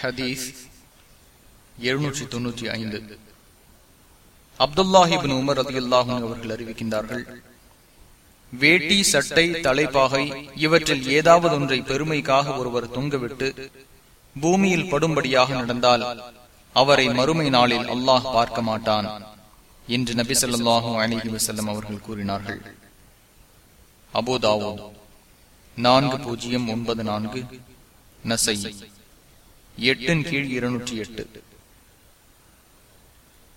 ஹதீஸ் எழுநூற்றி தொன்னூற்றி ஐந்து. அப்துல்லாஹிபின் உமர் அதி அல்லாஹும் அவர்கள் அறிவிக்கின்றார்கள் வேட்டி சட்டை தலைப்பாகை இவற்றில் ஏதாவது ஒன்றை பெருமைக்காக ஒருவர் தொங்கவிட்டு பூமியில் படும்படியாக நடந்தால் அவரை மறுமை நாளில் அல்லாஹ் பார்க்க மாட்டான் என்று நபி சொல்லாஹு அலிஹி வசல்லம் அவர்கள் கூறினார்கள். அபோதாவோ நான்கு பூஜ்ஜியம் ஒன்பது நான்கு நசை. எட்டின் கீழ் இருநூற்றி எட்டு.